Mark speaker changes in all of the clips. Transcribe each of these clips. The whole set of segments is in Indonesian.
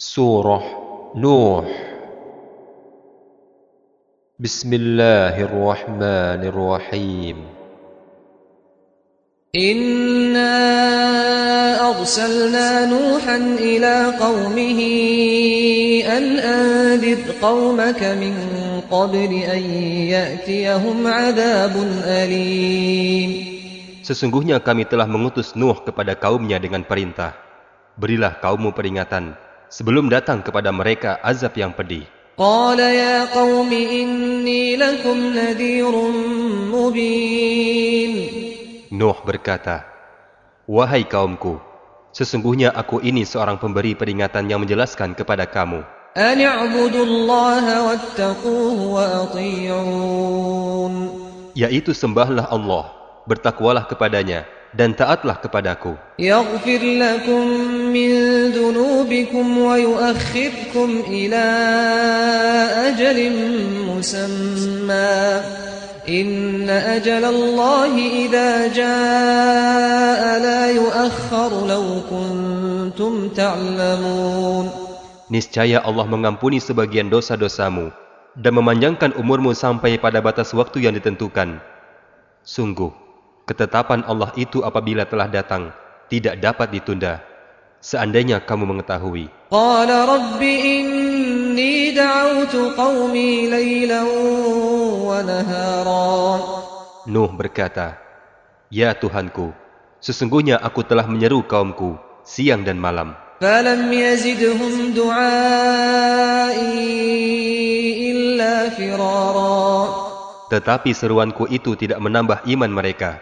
Speaker 1: سورة نوح بسم الله الرحمن الرحيم
Speaker 2: إنا أرسلنا نوحا إلى قومه أن أنذر قومك من قبل أن يأتيهم عذاب أليم
Speaker 1: Sesungguhnya kami telah mengutus Nuh kepada kaumnya dengan perintah. Berilah kaummu peringatan sebelum datang kepada mereka azab yang pedih.
Speaker 2: قال يا قوم إني لكم نذير مبين
Speaker 1: Nuh berkata, Wahai kaumku, sesungguhnya aku ini seorang pemberi peringatan yang menjelaskan kepada kamu.
Speaker 2: أن اعبدوا الله واتقوه وأطيعون
Speaker 1: Yaitu sembahlah Allah, bertakwalah kepadanya, dan taatlah kepadaku. Niscaya Allah mengampuni sebagian dosa-dosamu dan memanjangkan umurmu sampai pada batas waktu yang ditentukan. Sungguh, Ketetapan Allah itu apabila telah datang, tidak dapat ditunda. Seandainya kamu mengetahui. Nuh berkata, Ya Tuhanku, sesungguhnya aku telah menyeru kaumku siang dan malam. Tetapi seruanku itu tidak menambah iman mereka,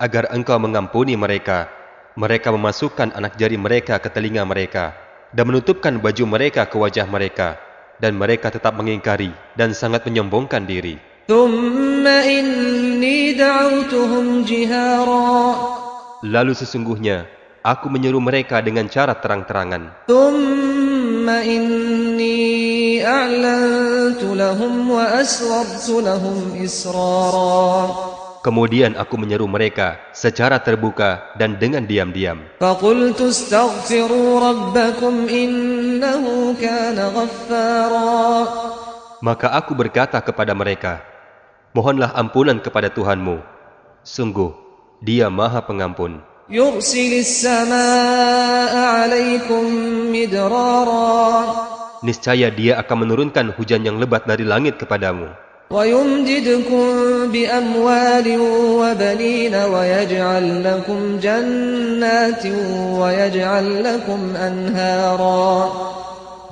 Speaker 1: agar engkau mengampuni mereka, mereka memasukkan anak jari mereka ke telinga mereka, dan menutupkan baju mereka ke wajah mereka, dan mereka tetap mengingkari dan sangat menyombongkan diri.
Speaker 2: ثم إني دعوتهم جهارا
Speaker 1: Lalu sesungguhnya, aku menyeru mereka dengan cara terang-terangan.
Speaker 2: ثم إني أعلنت لهم وأسررت لهم إسرارا
Speaker 1: Kemudian aku menyeru mereka secara terbuka dan dengan diam-diam. Maka aku berkata kepada mereka, Mohonlah ampunan kepada Tuhanmu. Sungguh, dia maha pengampun. Niscaya dia akan menurunkan hujan yang lebat dari langit kepadamu.
Speaker 2: ويمددكم بأموال وبنين ويجعل لكم جنات ويجعل لكم أنهارا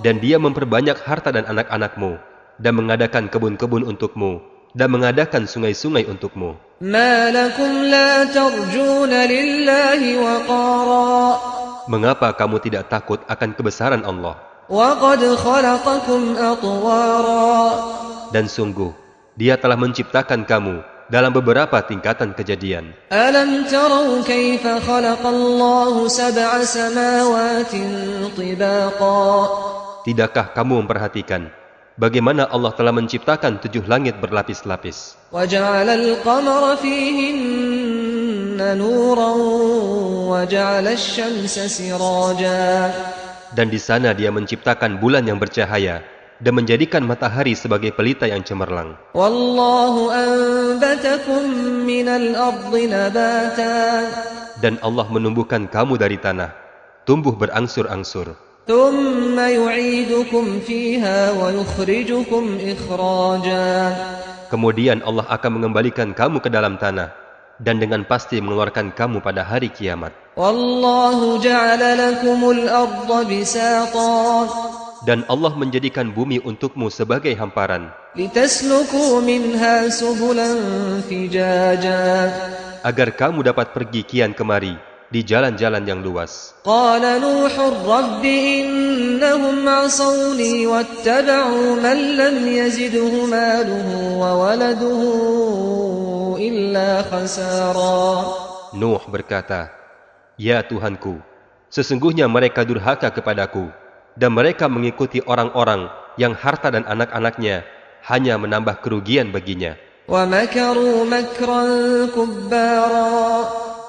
Speaker 1: Dan dia memperbanyak harta dan anak-anakmu, dan mengadakan kebun-kebun untukmu, dan mengadakan sungai-sungai untukmu.
Speaker 2: ما لكم لا ترجون لله وقارا
Speaker 1: Mengapa kamu tidak takut akan kebesaran Allah?
Speaker 2: وقد خلقكم أطوارا
Speaker 1: Dan sungguh, dia telah menciptakan kamu dalam beberapa tingkatan kejadian.
Speaker 2: ألم تروا كيف خلق الله سبع سماوات طباقا
Speaker 1: Tidakkah kamu memperhatikan bagaimana Allah telah menciptakan tujuh langit berlapis-lapis?
Speaker 2: وجعل القمر فيهن نورا وجعل الشمس سراجا
Speaker 1: Dan di sana dia menciptakan bulan yang bercahaya dan menjadikan matahari sebagai pelita yang cemerlang. Dan Allah menumbuhkan kamu dari tanah, tumbuh berangsur-angsur. Kemudian Allah akan mengembalikan kamu ke dalam tanah, dan dengan pasti mengeluarkan kamu pada hari kiamat.
Speaker 2: Allah ja'ala lakumul arda
Speaker 1: dan Allah menjadikan bumi untukmu sebagai hamparan. Agar kamu dapat pergi kian kemari di jalan-jalan yang luas. Nuh berkata, Ya Tuhanku, sesungguhnya mereka durhaka kepadaku, dan mereka mengikuti orang-orang yang harta dan anak-anaknya hanya menambah kerugian baginya.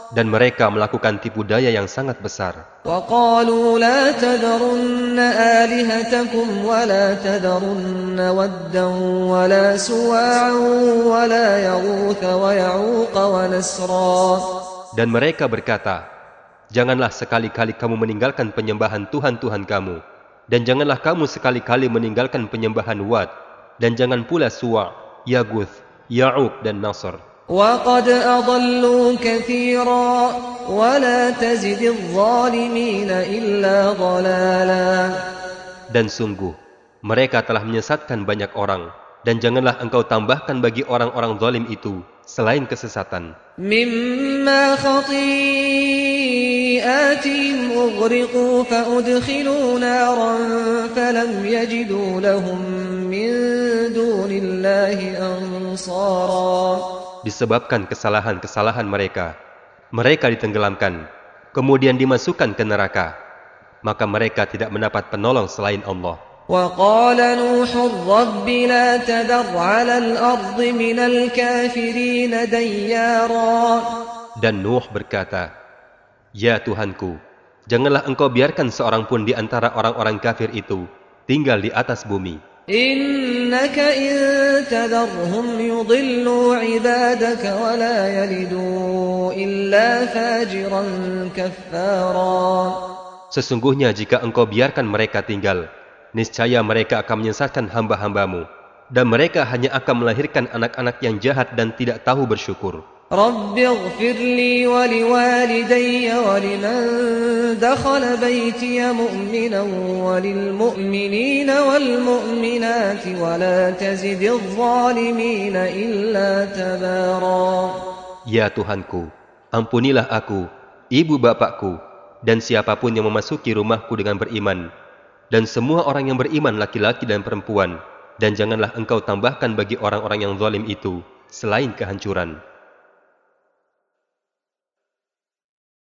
Speaker 1: Dan mereka melakukan tipu daya yang sangat besar. Dan mereka berkata, Janganlah sekali-kali kamu meninggalkan penyembahan Tuhan-Tuhan kamu, dan janganlah kamu sekali-kali meninggalkan penyembahan Wad, dan jangan pula Suwa, Yaguth, Ya'uq, dan Nasr.
Speaker 2: وقد أضلوا كثيرا ولا تزد الظالمين إلا ضلالا
Speaker 1: Dan sungguh, mereka telah menyesatkan banyak orang, dan janganlah engkau tambahkan bagi orang-orang zalim itu selain kesesatan. Disebabkan kesalahan-kesalahan mereka, mereka ditenggelamkan, kemudian dimasukkan ke neraka. Maka mereka tidak mendapat penolong selain Allah.
Speaker 2: وقال نوح رب لا تذر على الأرض من الكافرين ديارا
Speaker 1: Dan Nuh berkata, Ya Tuhanku, janganlah engkau biarkan seorang pun di antara orang-orang kafir itu tinggal di atas bumi.
Speaker 2: إنك إن تذرهم يضلوا عبادك ولا يلدوا إلا فاجرا كفارا
Speaker 1: Sesungguhnya jika engkau biarkan mereka tinggal, niscaya mereka akan menyesatkan hamba-hambamu, dan mereka hanya akan melahirkan anak-anak yang jahat dan tidak tahu bersyukur.
Speaker 2: رب اغفر لي ولوالدي ولمن دخل بيتي مؤمنا وللمؤمنين والمؤمنات ولا تزد الظالمين إلا تبارا
Speaker 1: Ya Tuhanku, ampunilah aku, ibu bapakku, dan siapapun yang memasuki rumahku dengan beriman, dan semua orang yang beriman laki-laki dan perempuan, dan janganlah engkau tambahkan bagi orang-orang yang zalim itu selain kehancuran.